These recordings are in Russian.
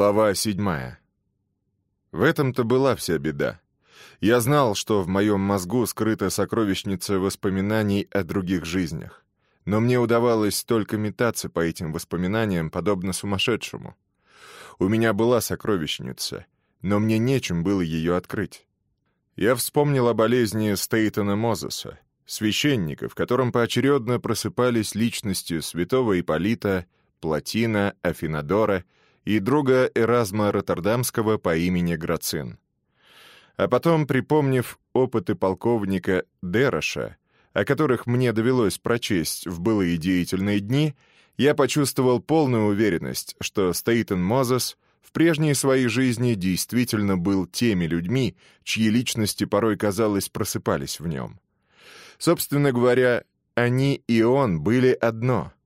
Глава седьмая. В этом-то была вся беда. Я знал, что в моем мозгу скрыта сокровищница воспоминаний о других жизнях. Но мне удавалось только метаться по этим воспоминаниям, подобно сумасшедшему. У меня была сокровищница, но мне нечем было ее открыть. Я вспомнил о болезни Стейтона Мозеса, священника, в котором поочередно просыпались личности святого Ипполита, Платина, Афинадора — и друга Эразма Роттердамского по имени Грацин. А потом, припомнив опыты полковника Дероша, о которых мне довелось прочесть в былые деятельные дни, я почувствовал полную уверенность, что Стейтен Мозес в прежней своей жизни действительно был теми людьми, чьи личности порой, казалось, просыпались в нем. Собственно говоря, они и он были одно —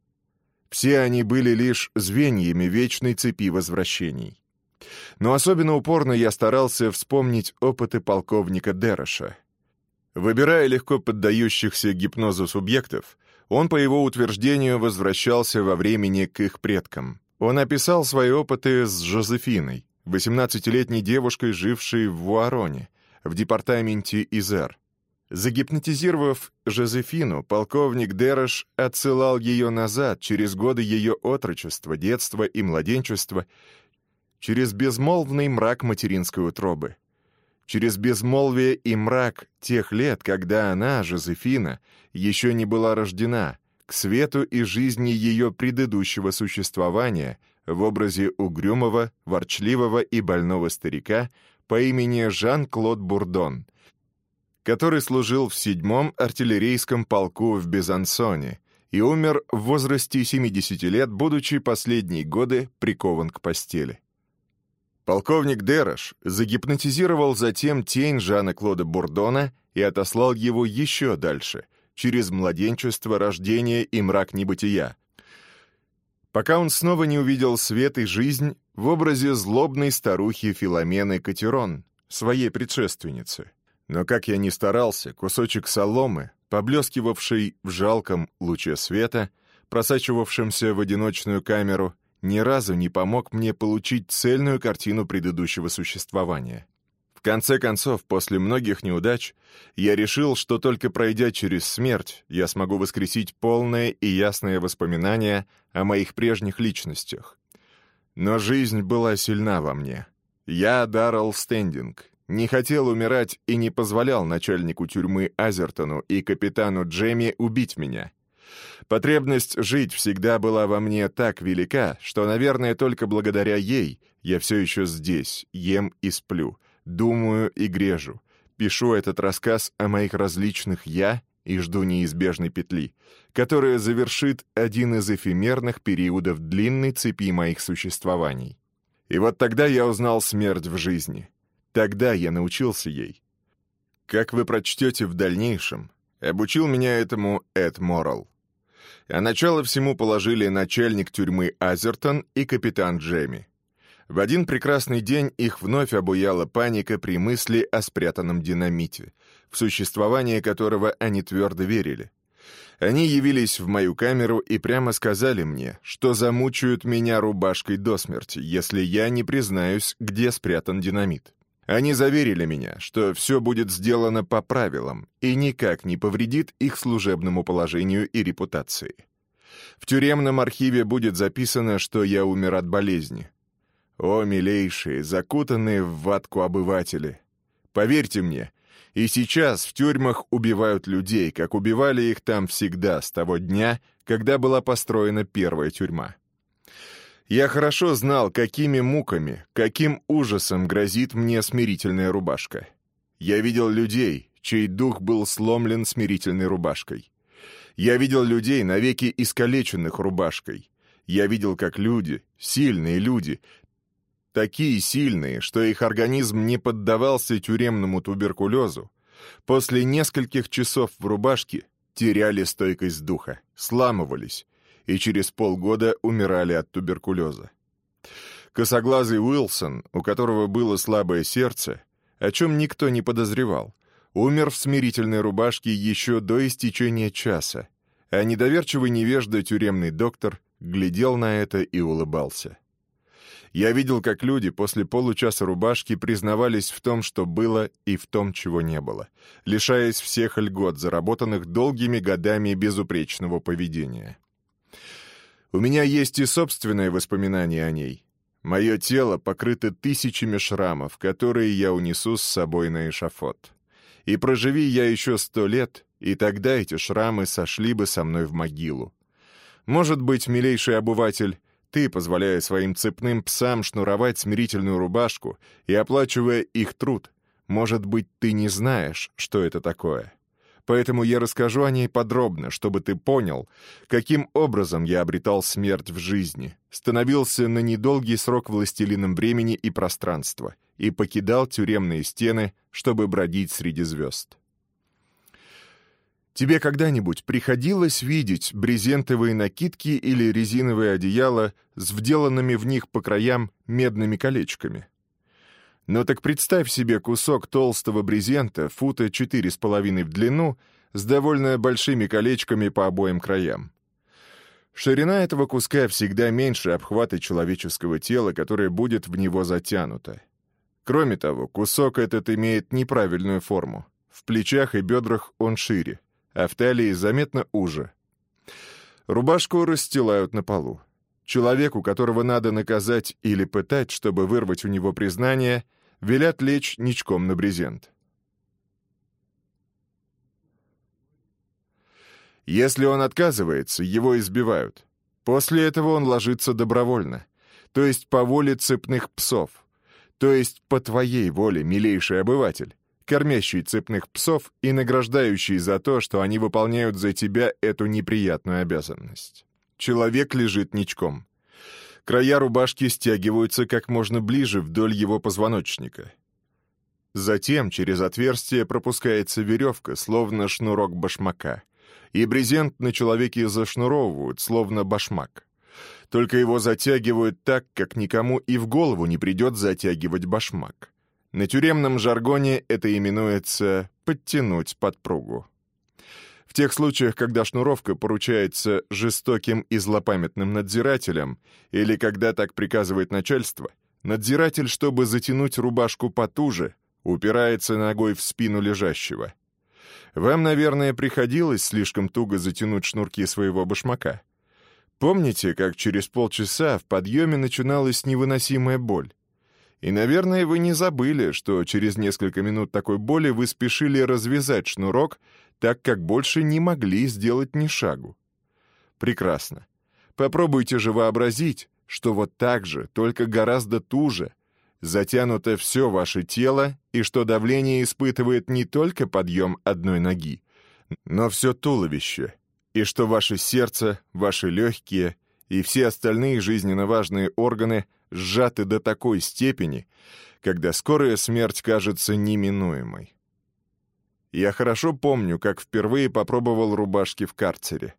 все они были лишь звеньями вечной цепи возвращений. Но особенно упорно я старался вспомнить опыты полковника Дероша. Выбирая легко поддающихся гипнозу субъектов, он, по его утверждению, возвращался во времени к их предкам. Он описал свои опыты с Жозефиной, 18-летней девушкой, жившей в Вуароне, в департаменте Изер. Загипнотизировав Жозефину, полковник Дерош отсылал ее назад через годы ее отрочества, детства и младенчества, через безмолвный мрак материнской утробы, через безмолвие и мрак тех лет, когда она, Жозефина, еще не была рождена, к свету и жизни ее предыдущего существования в образе угрюмого, ворчливого и больного старика по имени Жан-Клод Бурдон — который служил в седьмом артиллерийском полку в Безансоне и умер в возрасте 70 лет, будучи последние годы прикован к постели. Полковник Дерош загипнотизировал затем тень Жана-Клода Бурдона и отослал его еще дальше, через младенчество, рождение и мрак небытия, пока он снова не увидел свет и жизнь в образе злобной старухи Филомены Катерон, своей предшественницы. Но как я ни старался, кусочек соломы, поблескивавший в жалком луче света, просачивавшемся в одиночную камеру, ни разу не помог мне получить цельную картину предыдущего существования. В конце концов, после многих неудач, я решил, что только пройдя через смерть, я смогу воскресить полное и ясное воспоминание о моих прежних личностях. Но жизнь была сильна во мне. Я Даррелл Стендинг, не хотел умирать и не позволял начальнику тюрьмы Азертону и капитану Джемми убить меня. Потребность жить всегда была во мне так велика, что, наверное, только благодаря ей я все еще здесь, ем и сплю, думаю и грежу, пишу этот рассказ о моих различных «я» и жду неизбежной петли, которая завершит один из эфемерных периодов длинной цепи моих существований. И вот тогда я узнал смерть в жизни — Тогда я научился ей. Как вы прочтете в дальнейшем, обучил меня этому Эд Моррелл. А начало всему положили начальник тюрьмы Азертон и капитан Джейми. В один прекрасный день их вновь обуяла паника при мысли о спрятанном динамите, в существование которого они твердо верили. Они явились в мою камеру и прямо сказали мне, что замучают меня рубашкой до смерти, если я не признаюсь, где спрятан динамит. Они заверили меня, что все будет сделано по правилам и никак не повредит их служебному положению и репутации. В тюремном архиве будет записано, что я умер от болезни. О, милейшие, закутанные в ватку обыватели! Поверьте мне, и сейчас в тюрьмах убивают людей, как убивали их там всегда с того дня, когда была построена первая тюрьма. Я хорошо знал, какими муками, каким ужасом грозит мне смирительная рубашка. Я видел людей, чей дух был сломлен смирительной рубашкой. Я видел людей, навеки искалеченных рубашкой. Я видел, как люди, сильные люди, такие сильные, что их организм не поддавался тюремному туберкулезу, после нескольких часов в рубашке теряли стойкость духа, сламывались, и через полгода умирали от туберкулеза. Косоглазый Уилсон, у которого было слабое сердце, о чем никто не подозревал, умер в смирительной рубашке еще до истечения часа, а недоверчивый невежда тюремный доктор глядел на это и улыбался. Я видел, как люди после получаса рубашки признавались в том, что было, и в том, чего не было, лишаясь всех льгот, заработанных долгими годами безупречного поведения. У меня есть и собственные воспоминания о ней. Мое тело покрыто тысячами шрамов, которые я унесу с собой на эшафот. И проживи я еще сто лет, и тогда эти шрамы сошли бы со мной в могилу. Может быть, милейший обыватель, ты, позволяя своим цепным псам шнуровать смирительную рубашку и оплачивая их труд, может быть, ты не знаешь, что это такое. Поэтому я расскажу о ней подробно, чтобы ты понял, каким образом я обретал смерть в жизни, становился на недолгий срок властелином времени и пространства и покидал тюремные стены, чтобы бродить среди звезд. Тебе когда-нибудь приходилось видеть брезентовые накидки или резиновые одеяла с вделанными в них по краям медными колечками? Но так представь себе кусок толстого брезента, фута четыре с половиной в длину, с довольно большими колечками по обоим краям. Ширина этого куска всегда меньше обхвата человеческого тела, которое будет в него затянуто. Кроме того, кусок этот имеет неправильную форму. В плечах и бедрах он шире а в талии заметно уже. Рубашку расстилают на полу. Человеку, которого надо наказать или пытать, чтобы вырвать у него признание, велят лечь ничком на брезент. Если он отказывается, его избивают. После этого он ложится добровольно, то есть по воле цепных псов, то есть по твоей воле, милейший обыватель кормящий цепных псов и награждающий за то, что они выполняют за тебя эту неприятную обязанность. Человек лежит ничком. Края рубашки стягиваются как можно ближе вдоль его позвоночника. Затем через отверстие пропускается веревка, словно шнурок башмака, и брезент на человеке зашнуровывают, словно башмак. Только его затягивают так, как никому и в голову не придет затягивать башмак. На тюремном жаргоне это именуется «подтянуть подпругу». В тех случаях, когда шнуровка поручается жестоким и злопамятным надзирателям, или когда так приказывает начальство, надзиратель, чтобы затянуть рубашку потуже, упирается ногой в спину лежащего. Вам, наверное, приходилось слишком туго затянуть шнурки своего башмака. Помните, как через полчаса в подъеме начиналась невыносимая боль? И, наверное, вы не забыли, что через несколько минут такой боли вы спешили развязать шнурок, так как больше не могли сделать ни шагу. Прекрасно. Попробуйте же вообразить, что вот так же, только гораздо туже, затянуто все ваше тело, и что давление испытывает не только подъем одной ноги, но все туловище, и что ваше сердце, ваши легкие и все остальные жизненно важные органы сжаты до такой степени, когда скорая смерть кажется неминуемой. Я хорошо помню, как впервые попробовал рубашки в карцере.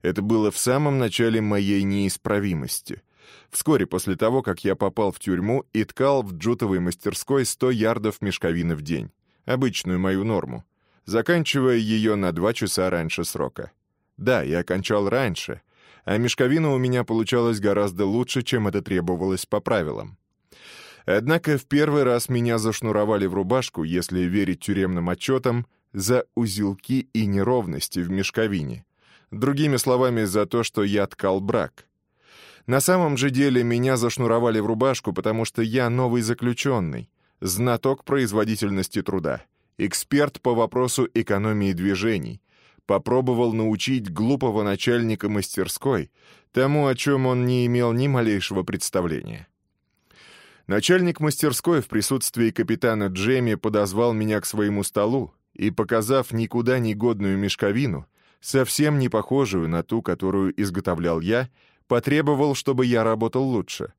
Это было в самом начале моей неисправимости. Вскоре после того, как я попал в тюрьму и ткал в джутовой мастерской 100 ярдов мешковины в день, обычную мою норму, заканчивая ее на два часа раньше срока. Да, я окончал раньше, а мешковина у меня получалась гораздо лучше, чем это требовалось по правилам. Однако в первый раз меня зашнуровали в рубашку, если верить тюремным отчетам, за узелки и неровности в мешковине. Другими словами, за то, что я ткал брак. На самом же деле меня зашнуровали в рубашку, потому что я новый заключенный, знаток производительности труда, эксперт по вопросу экономии движений, попробовал научить глупого начальника мастерской тому, о чем он не имел ни малейшего представления. Начальник мастерской в присутствии капитана Джейми подозвал меня к своему столу и, показав никуда не годную мешковину, совсем не похожую на ту, которую изготовлял я, потребовал, чтобы я работал лучше.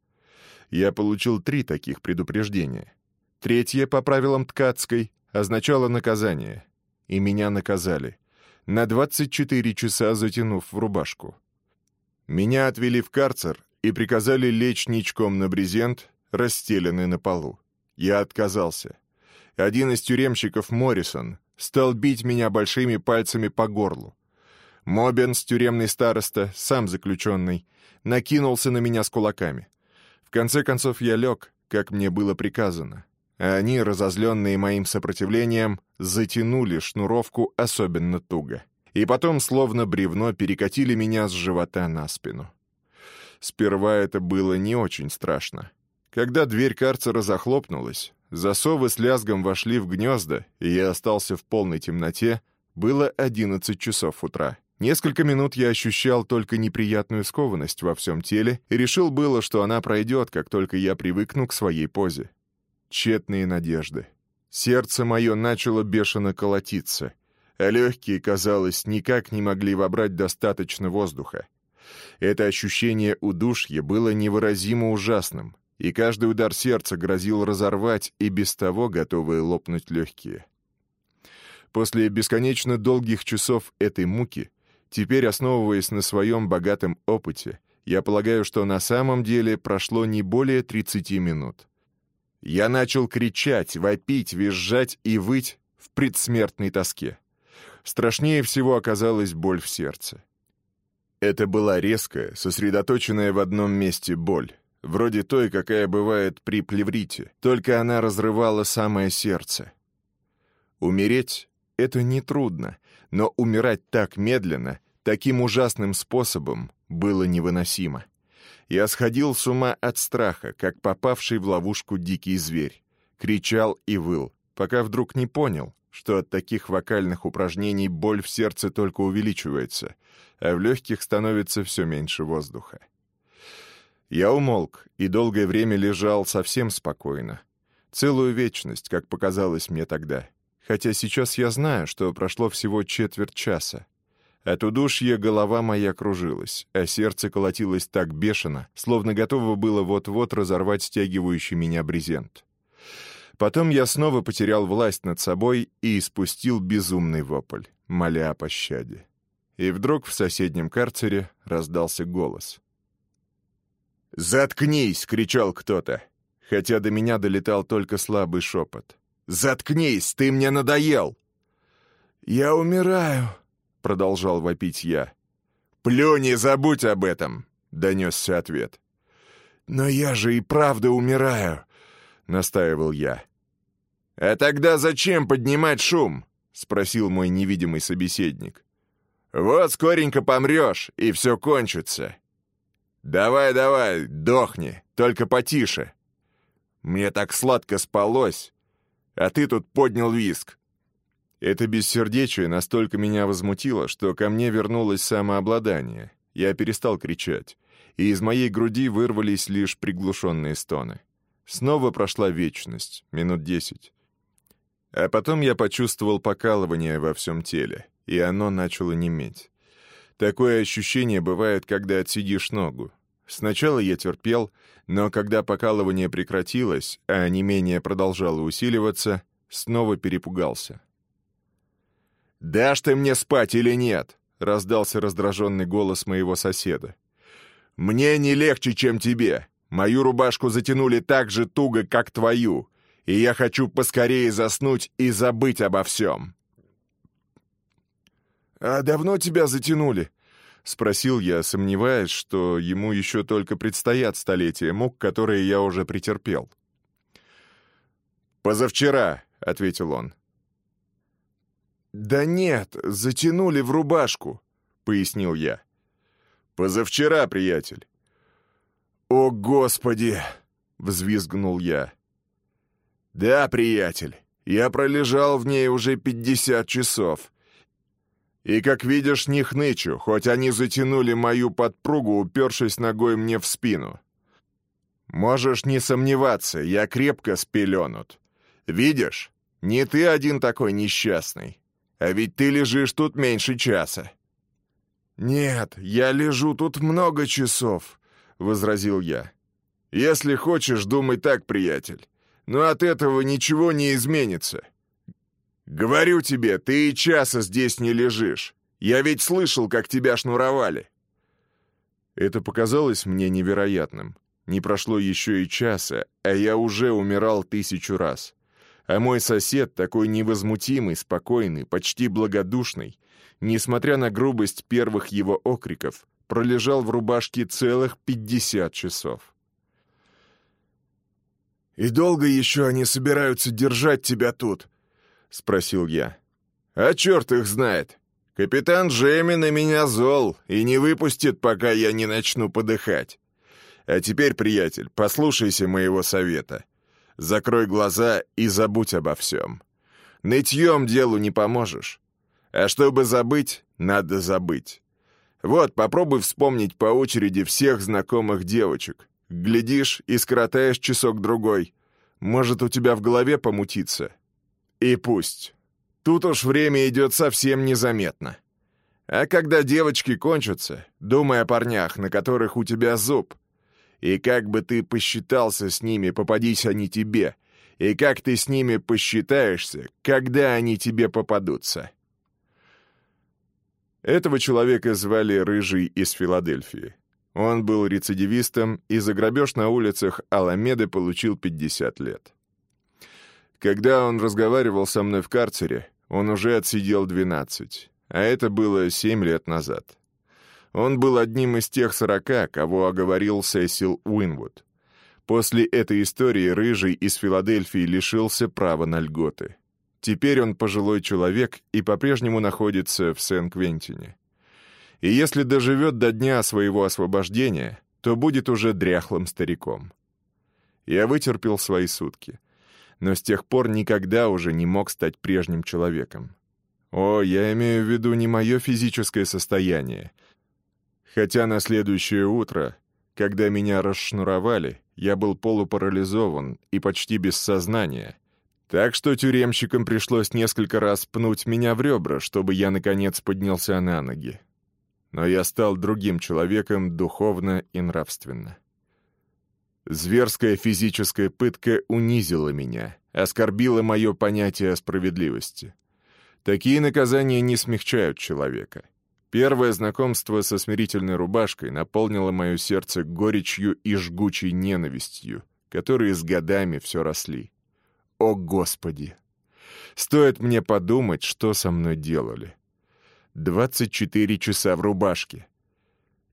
Я получил три таких предупреждения. Третье, по правилам ткацкой, означало наказание. И меня наказали — на 24 часа затянув в рубашку. Меня отвели в карцер и приказали лечь ничком на брезент, расстеленный на полу. Я отказался. Один из тюремщиков, Моррисон, стал бить меня большими пальцами по горлу. Мобенс, тюремный староста, сам заключенный, накинулся на меня с кулаками. В конце концов я лег, как мне было приказано, а они, разозленные моим сопротивлением, затянули шнуровку особенно туго. И потом, словно бревно, перекатили меня с живота на спину. Сперва это было не очень страшно. Когда дверь карцера захлопнулась, засовы с лязгом вошли в гнезда, и я остался в полной темноте, было одиннадцать часов утра. Несколько минут я ощущал только неприятную скованность во всем теле и решил было, что она пройдет, как только я привыкну к своей позе. Тщетные надежды. Сердце мое начало бешено колотиться, а легкие, казалось, никак не могли вобрать достаточно воздуха. Это ощущение удушья было невыразимо ужасным, и каждый удар сердца грозил разорвать и без того готовые лопнуть легкие. После бесконечно долгих часов этой муки Теперь, основываясь на своем богатом опыте, я полагаю, что на самом деле прошло не более 30 минут. Я начал кричать, вопить, визжать и выть в предсмертной тоске. Страшнее всего оказалась боль в сердце. Это была резкая, сосредоточенная в одном месте боль, вроде той, какая бывает при плеврите, только она разрывала самое сердце. Умереть — это нетрудно, но умирать так медленно, таким ужасным способом, было невыносимо. Я сходил с ума от страха, как попавший в ловушку дикий зверь. Кричал и выл, пока вдруг не понял, что от таких вокальных упражнений боль в сердце только увеличивается, а в легких становится все меньше воздуха. Я умолк и долгое время лежал совсем спокойно. Целую вечность, как показалось мне тогда — хотя сейчас я знаю, что прошло всего четверть часа. От удушья голова моя кружилась, а сердце колотилось так бешено, словно готово было вот-вот разорвать стягивающий меня брезент. Потом я снова потерял власть над собой и испустил безумный вопль, моля о пощаде. И вдруг в соседнем карцере раздался голос. «Заткнись!» — кричал кто-то, хотя до меня долетал только слабый шепот. «Заткнись, ты мне надоел!» «Я умираю», — продолжал вопить я. «Плюнь и забудь об этом», — донесся ответ. «Но я же и правда умираю», — настаивал я. «А тогда зачем поднимать шум?» — спросил мой невидимый собеседник. «Вот скоренько помрешь, и все кончится. Давай, давай, дохни, только потише. Мне так сладко спалось, а ты тут поднял виск». Это бессердечие настолько меня возмутило, что ко мне вернулось самообладание. Я перестал кричать, и из моей груди вырвались лишь приглушенные стоны. Снова прошла вечность, минут десять. А потом я почувствовал покалывание во всем теле, и оно начало неметь. Такое ощущение бывает, когда отсидишь ногу. Сначала я терпел, но когда покалывание прекратилось, а не менее продолжало усиливаться, снова перепугался. «Дашь ты мне спать или нет?» — раздался раздраженный голос моего соседа. «Мне не легче, чем тебе. Мою рубашку затянули так же туго, как твою, и я хочу поскорее заснуть и забыть обо всем». «А давно тебя затянули?» — спросил я, сомневаясь, что ему еще только предстоят столетия мук, которые я уже претерпел. «Позавчера», — ответил он. «Да нет, затянули в рубашку», — пояснил я. «Позавчера, приятель». «О, Господи!» — взвизгнул я. «Да, приятель, я пролежал в ней уже пятьдесят часов, и, как видишь, не хнычу, хоть они затянули мою подпругу, упершись ногой мне в спину. Можешь не сомневаться, я крепко спеленут. Видишь, не ты один такой несчастный, а ведь ты лежишь тут меньше часа. «Нет, я лежу тут много часов», — возразил я. «Если хочешь, думай так, приятель. Но от этого ничего не изменится. «Говорю тебе, ты и часа здесь не лежишь. Я ведь слышал, как тебя шнуровали». Это показалось мне невероятным. Не прошло еще и часа, а я уже умирал тысячу раз. А мой сосед, такой невозмутимый, спокойный, почти благодушный, несмотря на грубость первых его окриков, пролежал в рубашке целых пятьдесят часов. «И долго еще они собираются держать тебя тут?» — спросил я. «А черт их знает. Капитан Джейми на меня зол и не выпустит, пока я не начну подыхать. А теперь, приятель, послушайся моего совета. Закрой глаза и забудь обо всем. Нытьем делу не поможешь. А чтобы забыть, надо забыть. Вот, попробуй вспомнить по очереди всех знакомых девочек. Глядишь и скоротаешь часок-другой. Может, у тебя в голове помутиться. И пусть. Тут уж время идет совсем незаметно. А когда девочки кончатся, думай о парнях, на которых у тебя зуб. И как бы ты посчитался с ними, попадись они тебе. И как ты с ними посчитаешься, когда они тебе попадутся. Этого человека звали Рыжий из Филадельфии. Он был рецидивистом и за грабеж на улицах Аламеды получил 50 лет. Когда он разговаривал со мной в карцере, он уже отсидел 12, а это было 7 лет назад. Он был одним из тех сорока, кого оговорил Сесил Уинвуд. После этой истории Рыжий из Филадельфии лишился права на льготы. Теперь он пожилой человек и по-прежнему находится в Сен-Квентине. И если доживет до дня своего освобождения, то будет уже дряхлым стариком. Я вытерпел свои сутки, но с тех пор никогда уже не мог стать прежним человеком. О, я имею в виду не мое физическое состояние. Хотя на следующее утро, когда меня расшнуровали, я был полупарализован и почти без сознания — так что тюремщикам пришлось несколько раз пнуть меня в ребра, чтобы я, наконец, поднялся на ноги. Но я стал другим человеком духовно и нравственно. Зверская физическая пытка унизила меня, оскорбила мое понятие о справедливости. Такие наказания не смягчают человека. Первое знакомство со смирительной рубашкой наполнило мое сердце горечью и жгучей ненавистью, которые с годами все росли. О, Господи! Стоит мне подумать, что со мной делали. 24 часа в рубашке.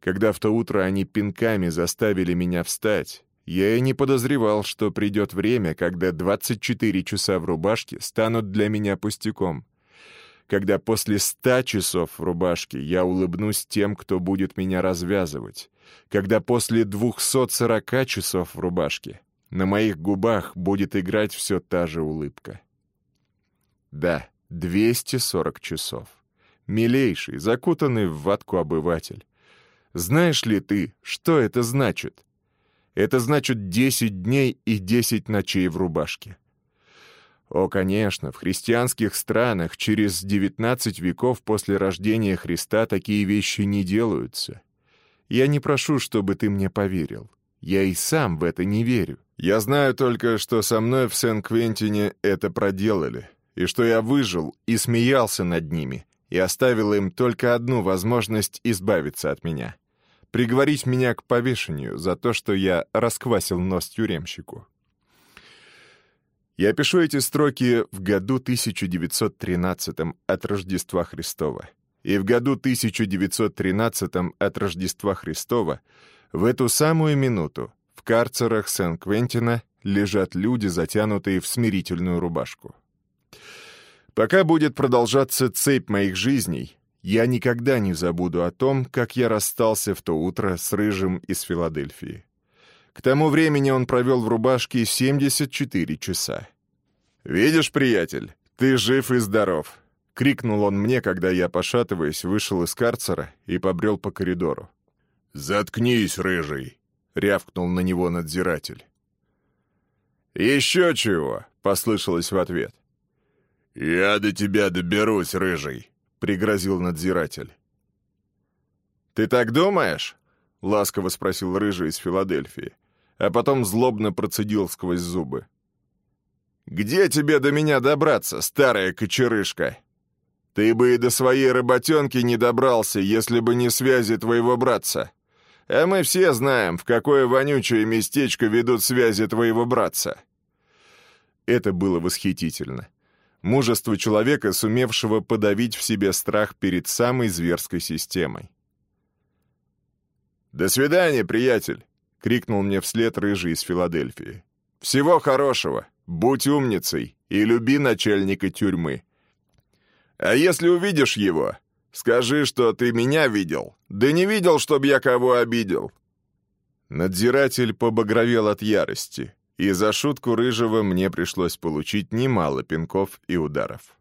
Когда в то утро они пинками заставили меня встать, я и не подозревал, что придет время, когда 24 часа в рубашке станут для меня пустяком. Когда после 100 часов в рубашке я улыбнусь тем, кто будет меня развязывать. Когда после 240 часов в рубашке на моих губах будет играть все та же улыбка. Да, 240 часов. Милейший, закутанный в ватку обыватель. Знаешь ли ты, что это значит? Это значит 10 дней и 10 ночей в рубашке. О, конечно, в христианских странах через 19 веков после рождения Христа такие вещи не делаются. Я не прошу, чтобы ты мне поверил. Я и сам в это не верю. Я знаю только, что со мной в Сен-Квентине это проделали, и что я выжил и смеялся над ними, и оставил им только одну возможность избавиться от меня — приговорить меня к повешению за то, что я расквасил нос тюремщику. Я пишу эти строки в году 1913 от Рождества Христова. И в году 1913 от Рождества Христова, в эту самую минуту, в карцерах Сен-Квентина лежат люди, затянутые в смирительную рубашку. Пока будет продолжаться цепь моих жизней, я никогда не забуду о том, как я расстался в то утро с Рыжим из Филадельфии. К тому времени он провел в рубашке 74 часа. «Видишь, приятель, ты жив и здоров!» — крикнул он мне, когда я, пошатываясь, вышел из карцера и побрел по коридору. «Заткнись, рыжий!» рявкнул на него надзиратель. «Еще чего!» — послышалось в ответ. «Я до тебя доберусь, рыжий!» — пригрозил надзиратель. «Ты так думаешь?» — ласково спросил рыжий из Филадельфии, а потом злобно процедил сквозь зубы. «Где тебе до меня добраться, старая кочерышка? Ты бы и до своей работенки не добрался, если бы не связи твоего братца. А мы все знаем, в какое вонючее местечко ведут связи твоего братца». Это было восхитительно. Мужество человека, сумевшего подавить в себе страх перед самой зверской системой. «До свидания, приятель!» — крикнул мне вслед рыжий из Филадельфии. Всего хорошего, будь умницей и люби начальника тюрьмы. А если увидишь его, скажи, что ты меня видел, да не видел, чтобы я кого обидел». Надзиратель побагровел от ярости, и за шутку Рыжего мне пришлось получить немало пинков и ударов.